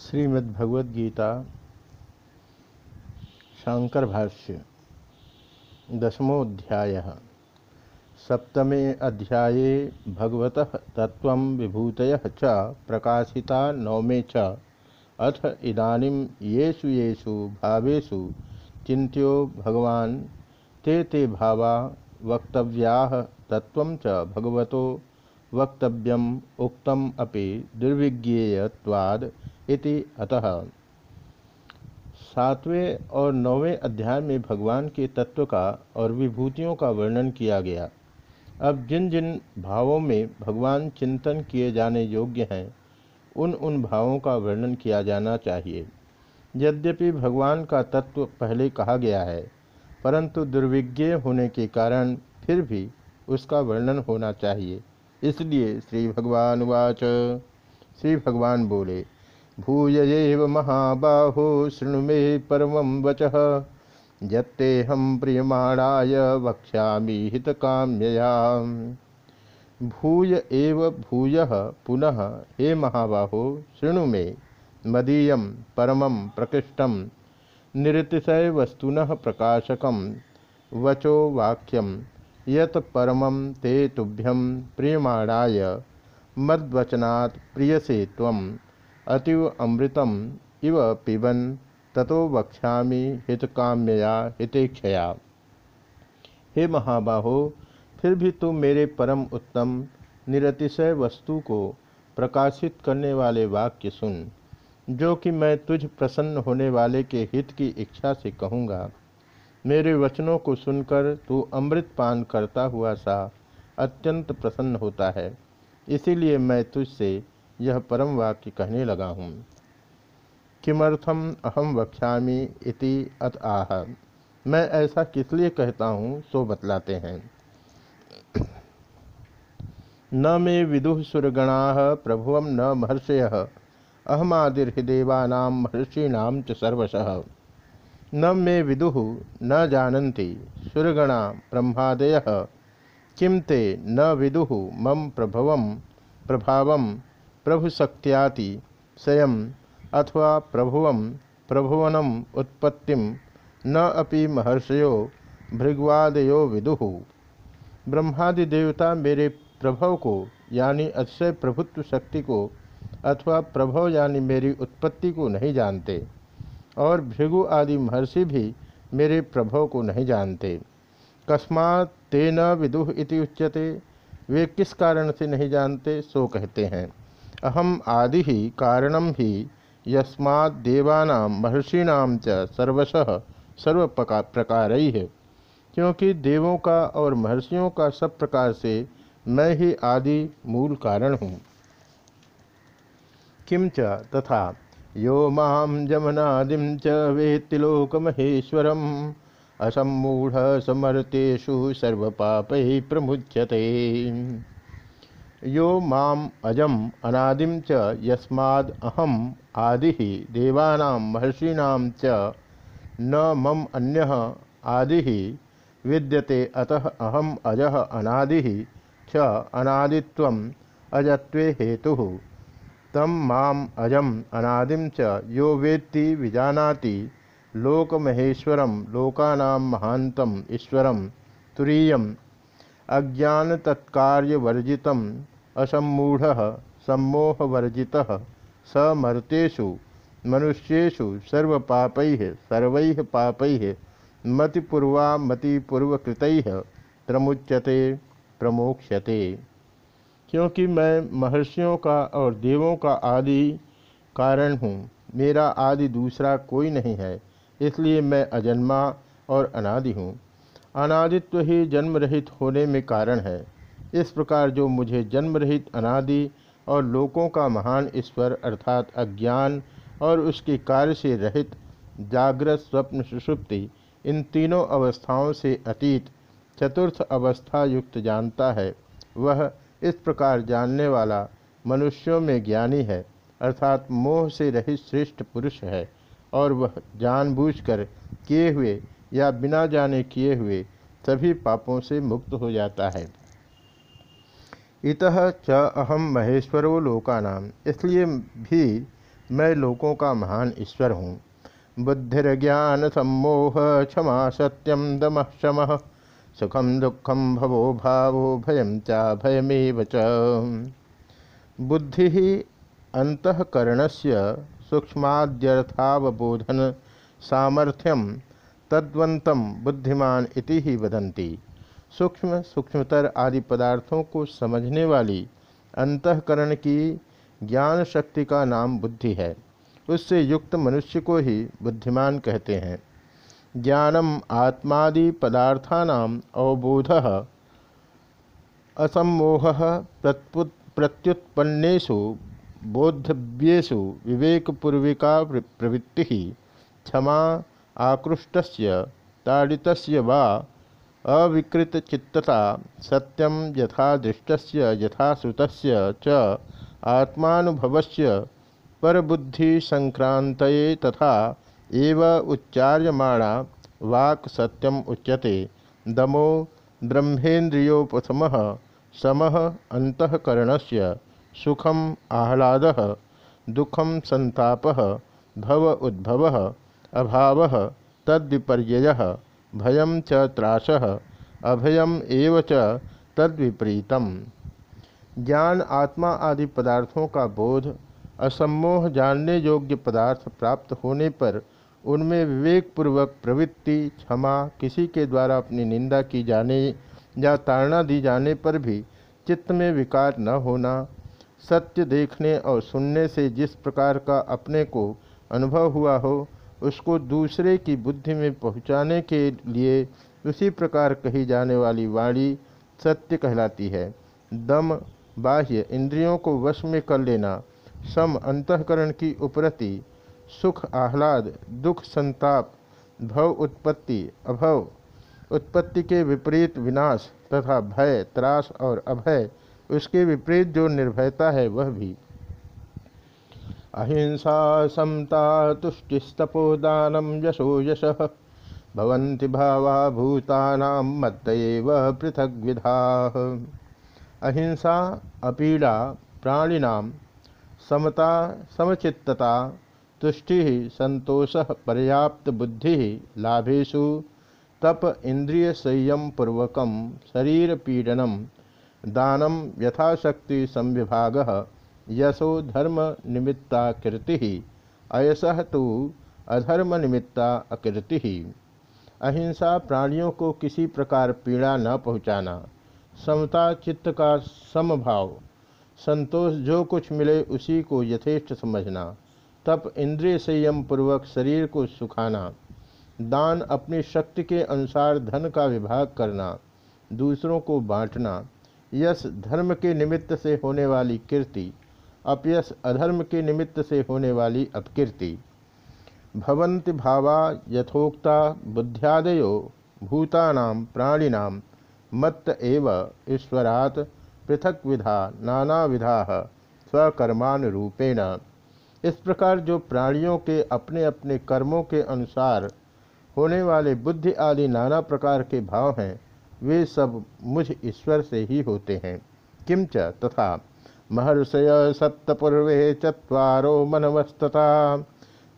श्रीमद्भगवद्गीता शांकर भाष्य दशमोध्याय सप्तमे अध्याये भगवत तत्व विभूत च, प्रकाशिता नवमे च। अथ इदानीं येषु येषु भावेषु चिंत्यो भगवान् ते ते भावा वक्तव्या तत्व च भगवतो वक्तव्यम उक्तम अपि दुर्विज्ञेयवाद इति अतः। सातवें और नौवें अध्याय में भगवान के तत्व का और विभूतियों का वर्णन किया गया। अब जिन जिन भावों में भगवान चिंतन किए जाने योग्य हैं, उन उन भावों का वर्णन किया जाना चाहिए। यद्यपि भगवान का तत्व पहले कहा गया है, परंतु दुर्विज्ञ होने के कारण फिर भी उसका वर्णन होना चाहिए। इसलिए श्री भगवान वाच। श्री भगवान बोले भूय महाबाहो, शृणु मे परम वच। यत्तेहम प्रियमाणाय वक्षा हित काम्यया भूय एव भूय पुनः, हे महाबाहो, शृणु मे मदीय परम प्रकृष्ट। निरतिशय वस्तुन प्रकाशक। वचो वाक्यम यत परम ते तुभ्यं प्रियमाणाय। मद्वचनात् प्रियसे अतीव अमृतम इव पिबन, ततो वक्षा हितकाम्यया हितेक्षया। हे महाबाहो, फिर भी तुम मेरे परम उत्तम, निरतिशय वस्तु को प्रकाशित करने वाले वाक्य सुन, जो कि मैं तुझ प्रसन्न होने वाले के हित की इच्छा से कहूँगा। मेरे वचनों को सुनकर तू अमृत पान करता हुआ सा अत्यंत प्रसन्न होता है। इसीलिए मैं तुझसे यह परम वाक्य कहने लगा हूँ। किमर्थम अहम वक्ष्यामी इति अत आह। मैं ऐसा किस लिए कहता हूँ, सो बतलाते हैं। न मे विदुः सुरगणा प्रभुव न महर्षय। अहमादिर्देवाना महर्षीण च सर्वशः। न मे विदुः न जानन्ति सुरगणा ब्रह्मादय। किं ते न विदुः मम प्रभव प्रभाव प्रभुशक्त्याति स्वयं अथवा प्रभुव प्रभुवनम उत्पत्ति न अपि महर्षयो भृगवादयो विदु। ब्रह्मादि देवता मेरे प्रभव को, यानी अतिशय प्रभुत्व शक्ति को, अथवा प्रभव यानी मेरी उत्पत्ति को नहीं जानते, और भृगु आदि महर्षि भी मेरे प्रभव को नहीं जानते। कस्मात् तेन विदुह इति उच्यते, वे किस कारण से नहीं जानते, सो कहते हैं। अहम आदि ही कारणम ही यस्मादेवाना महर्षिणाम सर्वशः सर्व प्रकार है क्योंकि देवों का और महर्षियों का सब प्रकार से मैं ही आदि मूल कारण हूँ। किंच तथा यो माम जमनादिम वेत्तिलोकमहेश्वरम असमूढ़ समर्तेषु सर्वपाप प्रमुच्यते। यो माम अजम अनादिम च यस्माद अहम आदि देवानां महर्षीणां च न मम अन्य आदि विद्यते अतः अहम अजः अनादि च अनादित्व अजत्वे हेतु तम माम अजम अनादिम च यो वेत्ति विजानाति लोकमहेश्वरम लोकानां महांतम ईश्वरम तुरीयम अज्ञान तत्कार्यवर्जित असमूढ़ सम्मोहवर्जि समर्तेषु मनुष्येषु सर्वपापै, सर्व पापै मतिपूर्वा मतिपूर्वकृत प्रमुच्यते, प्रमोक्ष्यते। क्योंकि मैं महर्षियों का और देवों का आदि कारण हूँ, मेरा आदि दूसरा कोई नहीं है, इसलिए मैं अजन्मा और अनादि हूँ। अनादित्व ही जन्म रहित होने में कारण है। इस प्रकार जो मुझे जन्म रहित अनादि और लोकों का महान ईश्वर अर्थात अज्ञान और उसके कार्य से रहित जागृत स्वप्न सुषुप्ति इन तीनों अवस्थाओं से अतीत चतुर्थ अवस्था युक्त जानता है, वह इस प्रकार जानने वाला मनुष्यों में ज्ञानी है, अर्थात मोह से रहित श्रेष्ठ पुरुष है और वह जानबूझकर किए हुए या बिना जाने किए हुए सभी पापों से मुक्त हो जाता है। इत च अहम महेश्वरो लोकानाम इसलिए भी मैं लोगों का महान ईश्वर हूँ। बुद्धिर्ज्ञान सम्मोह क्षमा सत्यम दम शम सुखम दुखम भवो भावो भयम चा भयमेव च। बुद्धि ही अंतकरण से सूक्ष्माद्यर्थावबोधन सामर्थ्यम तद्वंतम बुद्धिमान इति ही वदंती सूक्ष्म, सूक्ष्मतर आदि पदार्थों को समझने वाली अंतकरण की ज्ञान शक्ति का नाम बुद्धि है। उससे युक्त मनुष्य को ही बुद्धिमान कहते हैं। ज्ञानम आत्मादि पदार्थानाम अवबोध असमोह प्रत्युत्पन्नेषु बोद्धव्येषु विवेकपूर्विका प्रवृत्ति क्षमा आकृष्ट ताड़ित वा अविकृतचित्तता सत्यम यथा दृष्ट यथा श्रुत च आत्मानुभवस्य परबुद्धि संक्रांत तथा एव उच्चार्यमाणा वाक् सत्यम उच्यते। दमो ब्रह्मेन्द्रियोपम सम अंतकरण से सुखम आह्लाद, दुखम संताप, भव उद्भव अभाव तद्विपर्य भयम च अभयम एव च ज्ञान, आत्मा आदि पदार्थों का बोध, असम्मोह जानने योग्य पदार्थ प्राप्त होने पर उनमें विवेकपूर्वक प्रवृत्ति, क्षमा, किसी के द्वारा अपनी निंदा की जाने या ताड़ना दी जाने पर भी चित्त में विकार न होना, सत्य देखने और सुनने से जिस प्रकार का अपने को अनुभव हुआ हो उसको दूसरे की बुद्धि में पहुँचाने के लिए उसी प्रकार कही जाने वाली वाणी सत्य कहलाती है। दम, बाह्य इंद्रियों को वश में कर लेना, सम अंतकरण की उपरति, सुख, आह्लाद, दुख, संताप, भव उत्पत्ति, अभव, उत्पत्ति के विपरीत विनाश तथा भय, त्रास और अभय, उसके विपरीत जो निर्भयता है वह भी। अहिंसा समता तुष्टिस्तपोदानम यशो यश। भवन्ति भावा भूतानाम मत्तएव पृथक विधा अहिंसा, अपीड़ा प्राणिनाम समता, समचित्तता, तुष्टि, संतोष, पर्याप्त बुद्धि लाभेशु तप, इंद्रिय संयम पूर्वक, शरीर पीडनम दानम यथाशक्ति संविभाग यशो धर्म निमित्ता कीर्ति अयस तो अधर्म निमित्ता अकीर्ति। अहिंसा प्राणियों को किसी प्रकार पीड़ा न पहुँचाना, समता चित्त का समभाव, संतोष जो कुछ मिले उसी को यथेष्ट समझना, तप इंद्रिय संयम पूर्वक शरीर को सुखाना, दान अपनी शक्ति के अनुसार धन का विभाग करना, दूसरों को बांटना, यश धर्म के निमित्त से होने वाली कीर्ति अपयश अधर्म के निमित्त से होने वाली अपकीर्ति। भवंति भावा यथोक्ता बुद्ध्यादयो भूतानाम प्राणिनाम मत्त एव ईश्वरात पृथक विधा नाना विधा स्वकर्मानुरूपेण। इस प्रकार जो प्राणियों के अपने अपने कर्मों के अनुसार होने वाले बुद्धि आदि नाना प्रकार के भाव हैं, वे सब मुझ ईश्वर से ही होते हैं। किंच तथा महर्षय सप्तपूर्वे चत्वारो मनवस्तता।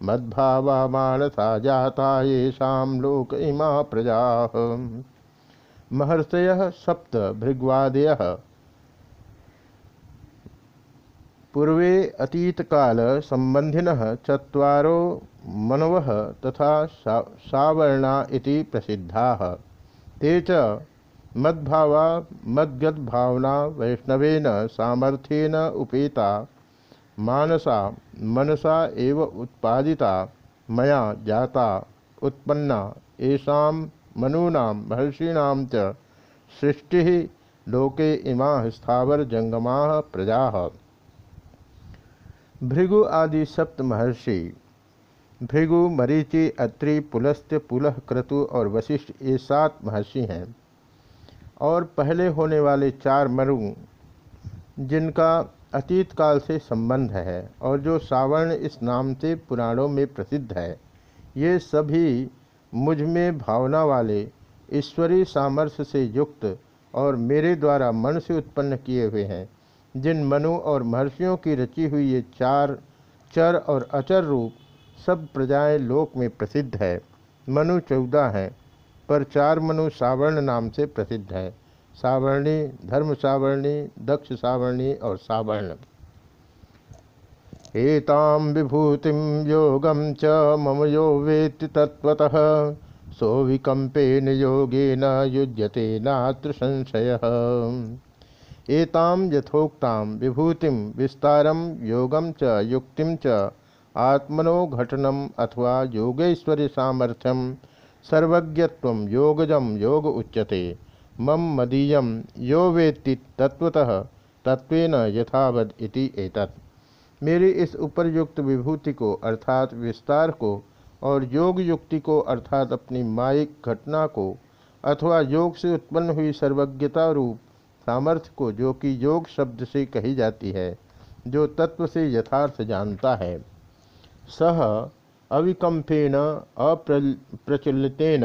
मद्भावा मानसा जाता ये शाम लोक इमा प्रजा। महर्षय सप्त भृग्वादय। पूर्वे अतीत काल संबंधिन चत्वारो मनव तथा सावर्णा प्रसिद्धा। ते च मद्भावा, मद्गद्भावना, वैष्णवेन, सामर्थ्येन उपेता, मानसा, मनसा एव उत्पादिता, मया जाता, उत्पन्ना, येषा मनूना, महर्षीण सृष्टि, लोके इमा स्थावर जंगमा प्रजा। भृगु आदि सप्त महर्षि, भृगु मरीचि अत्रि पुलस्त्य पुलह क्रतु और वशिष्ठ ये सात महर्षि हैं। और पहले होने वाले चार मरु, जिनका अतीत काल से संबंध है और जो सावर्ण इस नाम से पुराणों में प्रसिद्ध है, ये सभी मुझमें भावना वाले, ईश्वरीय सामर्थ्य से युक्त और मेरे द्वारा मन से उत्पन्न किए हुए हैं। जिन मनु और महर्षियों की रची हुई ये चार, चर और अचर रूप सब प्रजाएँ लोक में प्रसिद्ध है। मनु चौदह हैं पर चार मनु सावर्ण नाम से प्रसिद्ध है। सावर्णी, धर्म सावर्णी, दक्ष सावर्णी और सावर्ण। एताम विभूतिम योगम च मम यो वेत्ति तत्वतः सो विकम्पेन योगेन युज्यते नात्र संशय। एताम यथोक्ताम विभूतिम विस्तारम योगम च युक्तिम च आत्मनो घटनम अथवा योगेश्वरी सामर्थ्यम सर्वज्ञत्व योगजम योग उच्यते। मम मदीय यो वेत्ति तत्वतः तत्वेन यथावद इति एतत्। मेरी इस उपरयुक्त विभूति को अर्थात विस्तार को और योग युक्ति को अर्थात अपनी माइक घटना को अथवा योग से उत्पन्न हुई सर्वज्ञता रूप सामर्थ्य को जो कि योग शब्द से कही जाती है, जो तत्व से यथार्थ जानता है। सह अविकम्पेन अप्रचलितेन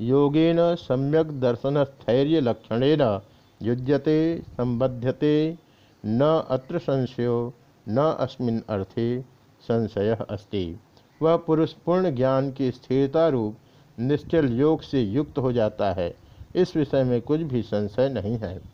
योगेन सम्यक दर्शन स्थैर्य लक्षणेन युज्यते संबध्यते न अत्र संशयो, न अस्मिन अर्थे संशय अस्ति। वह पुरुष पूर्ण ज्ञान की स्थिरता रूप निश्चल योग से युक्त हो जाता है। इस विषय में कुछ भी संशय नहीं है।